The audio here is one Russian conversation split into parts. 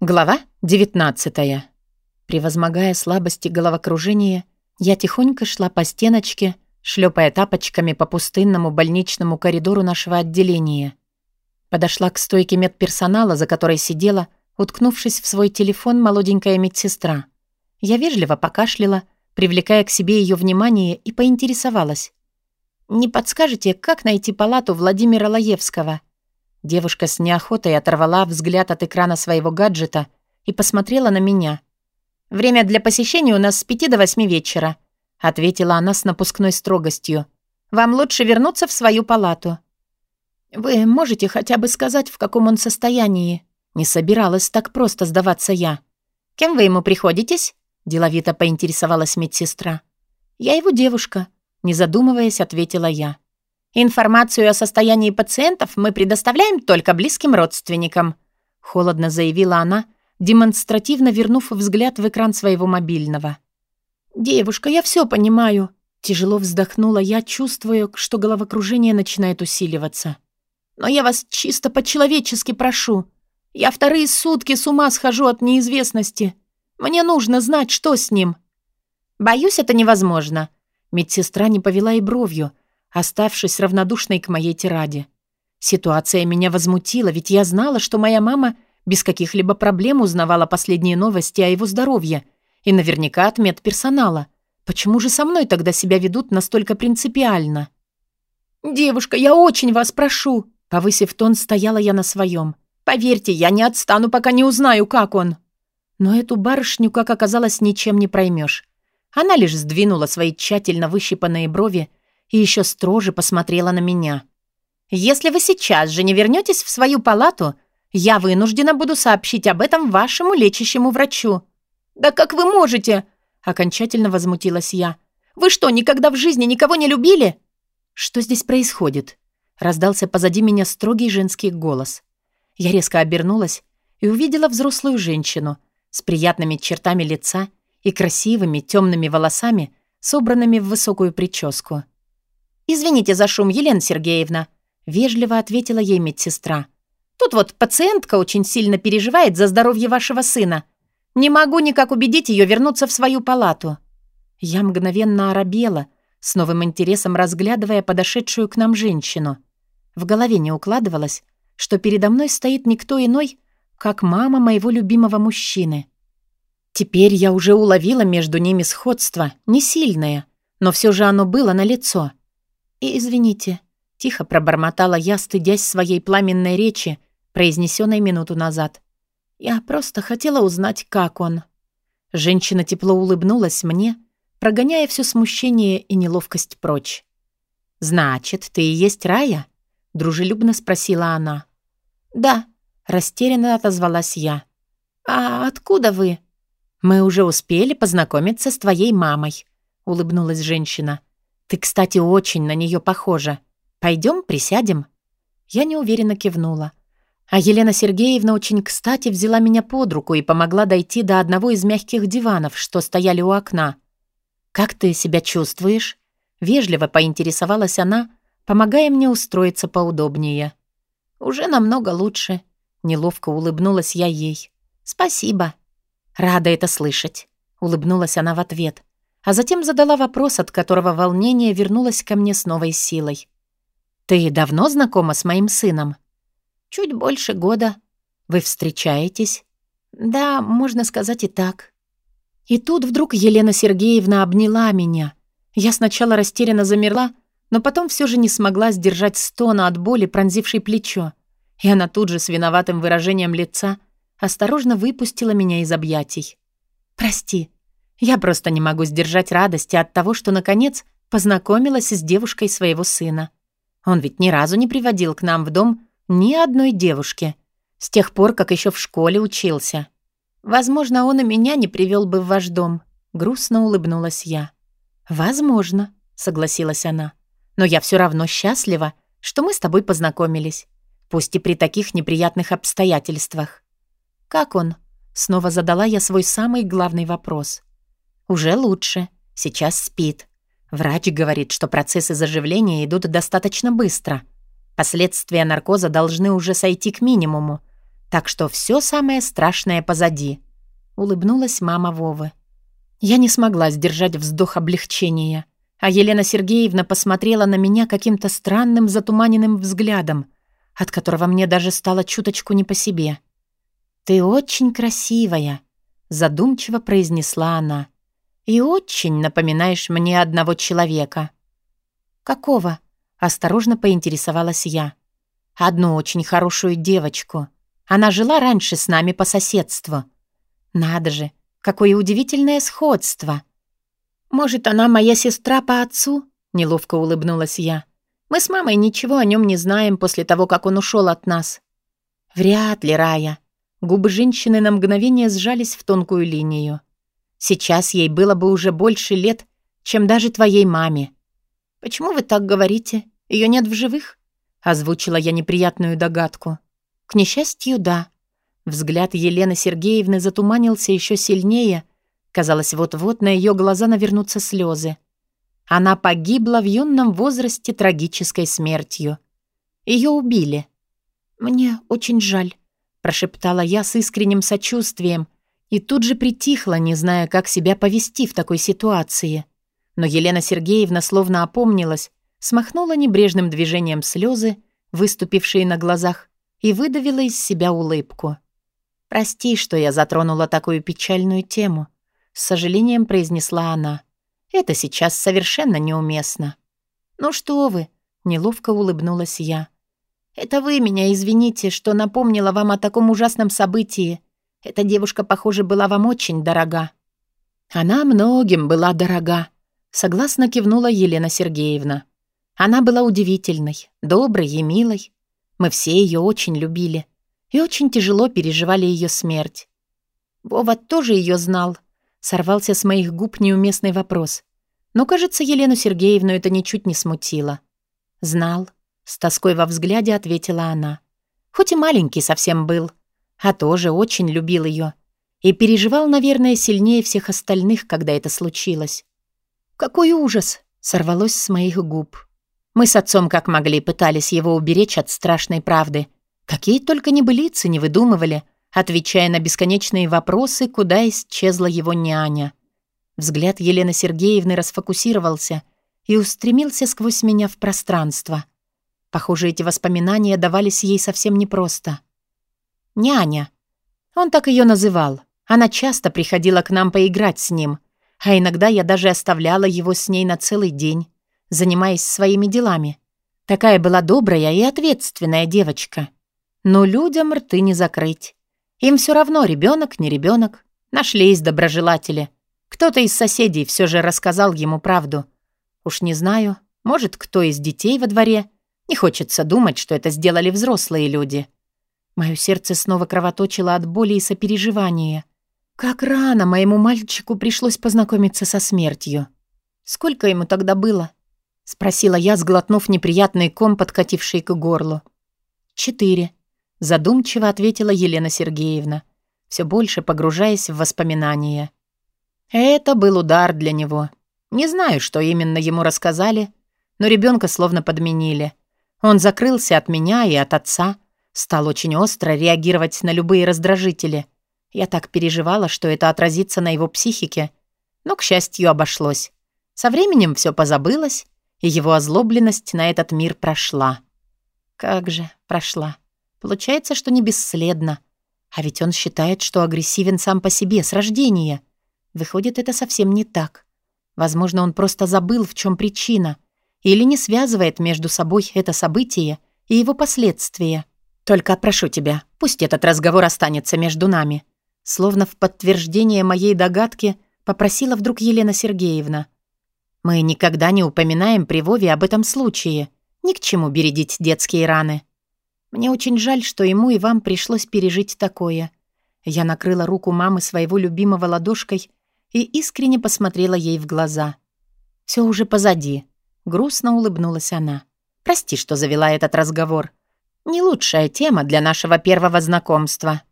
Глава 19. Превозмогая слабости головокружения, я тихонько шла по стеночке, шлепая тапочками по пустынному больничному коридору нашего отделения. Подошла к стойке медперсонала, за которой сидела, уткнувшись в свой телефон молоденькая медсестра. Я вежливо покашляла, привлекая к себе ее внимание, и поинтересовалась. «Не подскажете, как найти палату Владимира Лаевского?» Девушка с неохотой оторвала взгляд от экрана своего гаджета и посмотрела на меня. «Время для посещения у нас с пяти до восьми вечера», — ответила она с напускной строгостью. «Вам лучше вернуться в свою палату». «Вы можете хотя бы сказать, в каком он состоянии?» Не собиралась так просто сдаваться я. «Кем вы ему приходитесь?» — деловито поинтересовалась медсестра. «Я его девушка», — не задумываясь, ответила я. «Информацию о состоянии пациентов мы предоставляем только близким родственникам», — холодно заявила она, демонстративно вернув взгляд в экран своего мобильного. «Девушка, я все понимаю», — тяжело вздохнула я, чувствуя, что головокружение начинает усиливаться. «Но я вас чисто по-человечески прошу. Я вторые сутки с ума схожу от неизвестности. Мне нужно знать, что с ним». «Боюсь, это невозможно», — медсестра не повела и бровью, оставшись равнодушной к моей тираде. Ситуация меня возмутила, ведь я знала, что моя мама без каких-либо проблем узнавала последние новости о его здоровье и наверняка от медперсонала. Почему же со мной тогда себя ведут настолько принципиально? «Девушка, я очень вас прошу!» Повысив тон, стояла я на своем. «Поверьте, я не отстану, пока не узнаю, как он!» Но эту барышню, как оказалось, ничем не проймешь. Она лишь сдвинула свои тщательно выщипанные брови и еще строже посмотрела на меня. «Если вы сейчас же не вернетесь в свою палату, я вынуждена буду сообщить об этом вашему лечащему врачу». «Да как вы можете?» — окончательно возмутилась я. «Вы что, никогда в жизни никого не любили?» «Что здесь происходит?» — раздался позади меня строгий женский голос. Я резко обернулась и увидела взрослую женщину с приятными чертами лица и красивыми темными волосами, собранными в высокую прическу. «Извините за шум, Елена Сергеевна», — вежливо ответила ей медсестра. «Тут вот пациентка очень сильно переживает за здоровье вашего сына. Не могу никак убедить ее вернуться в свою палату». Я мгновенно оробела, с новым интересом разглядывая подошедшую к нам женщину. В голове не укладывалось, что передо мной стоит никто иной, как мама моего любимого мужчины. Теперь я уже уловила между ними сходство, не сильное, но все же оно было налицо. И извините, тихо пробормотала я, стыдясь своей пламенной речи, произнесенной минуту назад. Я просто хотела узнать, как он. Женщина тепло улыбнулась мне, прогоняя все смущение и неловкость прочь. «Значит, ты и есть Рая?» — дружелюбно спросила она. «Да», — растерянно отозвалась я. «А откуда вы?» «Мы уже успели познакомиться с твоей мамой», — улыбнулась женщина. «Ты, кстати, очень на нее похожа. Пойдем, присядем?» Я неуверенно кивнула. А Елена Сергеевна очень кстати взяла меня под руку и помогла дойти до одного из мягких диванов, что стояли у окна. «Как ты себя чувствуешь?» Вежливо поинтересовалась она, помогая мне устроиться поудобнее. «Уже намного лучше», — неловко улыбнулась я ей. «Спасибо». «Рада это слышать», — улыбнулась она в ответ а затем задала вопрос, от которого волнение вернулось ко мне с новой силой. «Ты давно знакома с моим сыном?» «Чуть больше года. Вы встречаетесь?» «Да, можно сказать и так». И тут вдруг Елена Сергеевна обняла меня. Я сначала растерянно замерла, но потом все же не смогла сдержать стона от боли, пронзившей плечо. И она тут же с виноватым выражением лица осторожно выпустила меня из объятий. «Прости», я просто не могу сдержать радости от того, что, наконец, познакомилась с девушкой своего сына. Он ведь ни разу не приводил к нам в дом ни одной девушки. С тех пор, как еще в школе учился. Возможно, он и меня не привел бы в ваш дом. Грустно улыбнулась я. Возможно, согласилась она. Но я все равно счастлива, что мы с тобой познакомились. Пусть и при таких неприятных обстоятельствах. Как он? Снова задала я свой самый главный вопрос. Уже лучше. Сейчас спит. Врач говорит, что процессы заживления идут достаточно быстро. Последствия наркоза должны уже сойти к минимуму. Так что все самое страшное позади. Улыбнулась мама Вовы. Я не смогла сдержать вздох облегчения, а Елена Сергеевна посмотрела на меня каким-то странным затуманенным взглядом, от которого мне даже стало чуточку не по себе. «Ты очень красивая», — задумчиво произнесла она. «И очень напоминаешь мне одного человека». «Какого?» — осторожно поинтересовалась я. «Одну очень хорошую девочку. Она жила раньше с нами по соседству. Надо же, какое удивительное сходство!» «Может, она моя сестра по отцу?» — неловко улыбнулась я. «Мы с мамой ничего о нем не знаем после того, как он ушел от нас». «Вряд ли, Рая. Губы женщины на мгновение сжались в тонкую линию. Сейчас ей было бы уже больше лет, чем даже твоей маме. «Почему вы так говорите? Ее нет в живых?» Озвучила я неприятную догадку. «К несчастью, да». Взгляд Елены Сергеевны затуманился еще сильнее. Казалось, вот-вот на ее глаза навернутся слезы. Она погибла в юном возрасте трагической смертью. Ее убили. «Мне очень жаль», прошептала я с искренним сочувствием и тут же притихла, не зная, как себя повести в такой ситуации. Но Елена Сергеевна словно опомнилась, смахнула небрежным движением слезы, выступившие на глазах, и выдавила из себя улыбку. «Прости, что я затронула такую печальную тему», — с сожалением произнесла она. «Это сейчас совершенно неуместно». «Ну что вы», — неловко улыбнулась я. Это вы меня извините, что напомнила вам о таком ужасном событии. Эта девушка, похоже, была вам очень дорога». «Она многим была дорога», — согласно кивнула Елена Сергеевна. «Она была удивительной, доброй и милой. Мы все ее очень любили и очень тяжело переживали ее смерть. Вова тоже ее знал», — сорвался с моих губ неуместный вопрос. Но, кажется, Елену Сергеевну это ничуть не смутило. «Знал», с тоской во взгляде ответила она. Хоть и маленький совсем был, а тоже очень любил ее. И переживал, наверное, сильнее всех остальных, когда это случилось. «Какой ужас!» — сорвалось с моих губ. Мы с отцом как могли пытались его уберечь от страшной правды. Какие только небылицы не выдумывали, отвечая на бесконечные вопросы, куда исчезла его няня. Взгляд Елены Сергеевны расфокусировался и устремился сквозь меня в пространство — Похоже, эти воспоминания давались ей совсем непросто. «Няня». Он так ее называл. Она часто приходила к нам поиграть с ним, а иногда я даже оставляла его с ней на целый день, занимаясь своими делами. Такая была добрая и ответственная девочка. Но людям рты не закрыть. Им все равно, ребенок, не ребенок. Нашлись доброжелатели. Кто-то из соседей все же рассказал ему правду. Уж не знаю, может, кто из детей во дворе — не хочется думать, что это сделали взрослые люди. Мое сердце снова кровоточило от боли и сопереживания. Как рано моему мальчику пришлось познакомиться со смертью. Сколько ему тогда было? Спросила я, сглотнув неприятный ком, подкативший к горлу. Четыре. Задумчиво ответила Елена Сергеевна, все больше погружаясь в воспоминания. Это был удар для него. Не знаю, что именно ему рассказали, но ребенка словно подменили. Он закрылся от меня и от отца, стал очень остро реагировать на любые раздражители. Я так переживала, что это отразится на его психике, но, к счастью, обошлось. Со временем все позабылось, и его озлобленность на этот мир прошла. Как же прошла. Получается, что не бесследно. А ведь он считает, что агрессивен сам по себе, с рождения. Выходит, это совсем не так. Возможно, он просто забыл, в чем причина — или не связывает между собой это событие и его последствия. Только прошу тебя, пусть этот разговор останется между нами. Словно в подтверждение моей догадки попросила вдруг Елена Сергеевна. Мы никогда не упоминаем при Вове об этом случае. Ни к чему бередить детские раны. Мне очень жаль, что ему и вам пришлось пережить такое. Я накрыла руку мамы своего любимого ладошкой и искренне посмотрела ей в глаза. Все уже позади. Грустно улыбнулась она. «Прости, что завела этот разговор. Не лучшая тема для нашего первого знакомства».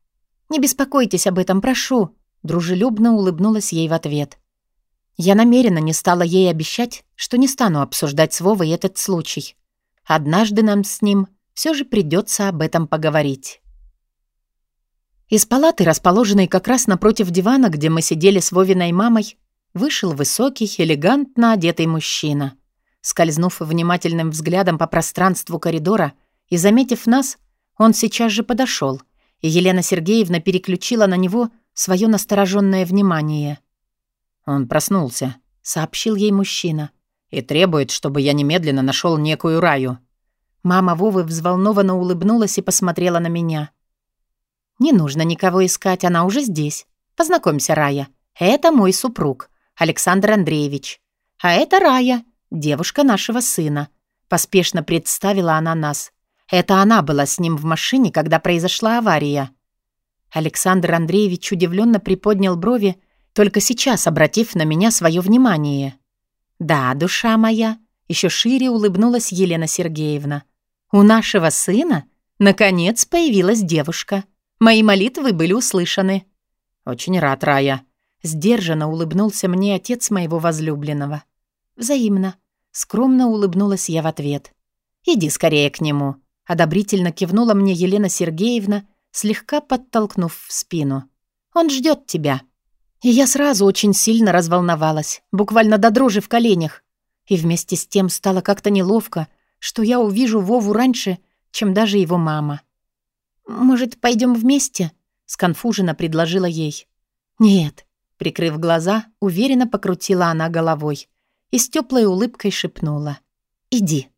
«Не беспокойтесь об этом, прошу», — дружелюбно улыбнулась ей в ответ. Я намеренно не стала ей обещать, что не стану обсуждать с Вовой этот случай. Однажды нам с ним все же придется об этом поговорить. Из палаты, расположенной как раз напротив дивана, где мы сидели с Вовиной мамой, вышел высокий, элегантно одетый мужчина. Скользнув внимательным взглядом по пространству коридора и заметив нас, он сейчас же подошел, и Елена Сергеевна переключила на него свое настороженное внимание. «Он проснулся», — сообщил ей мужчина, «и требует, чтобы я немедленно нашел некую раю». Мама Вовы взволнованно улыбнулась и посмотрела на меня. «Не нужно никого искать, она уже здесь. Познакомься, Рая. Это мой супруг, Александр Андреевич. А это Рая, девушка нашего сына». Поспешно представила она нас. Это она была с ним в машине, когда произошла авария. Александр Андреевич удивленно приподнял брови, только сейчас обратив на меня свое внимание. «Да, душа моя», — еще шире улыбнулась Елена Сергеевна. «У нашего сына, наконец, появилась девушка». Мои молитвы были услышаны». «Очень рад, Рая». Сдержанно улыбнулся мне отец моего возлюбленного. «Взаимно». Скромно улыбнулась я в ответ. «Иди скорее к нему», — одобрительно кивнула мне Елена Сергеевна, слегка подтолкнув в спину. «Он ждет тебя». И я сразу очень сильно разволновалась, буквально до дрожи в коленях. И вместе с тем стало как-то неловко, что я увижу Вову раньше, чем даже его мама. «Может, пойдем вместе?» — сконфуженно предложила ей. «Нет», — прикрыв глаза, уверенно покрутила она головой и с теплой улыбкой шепнула. «Иди».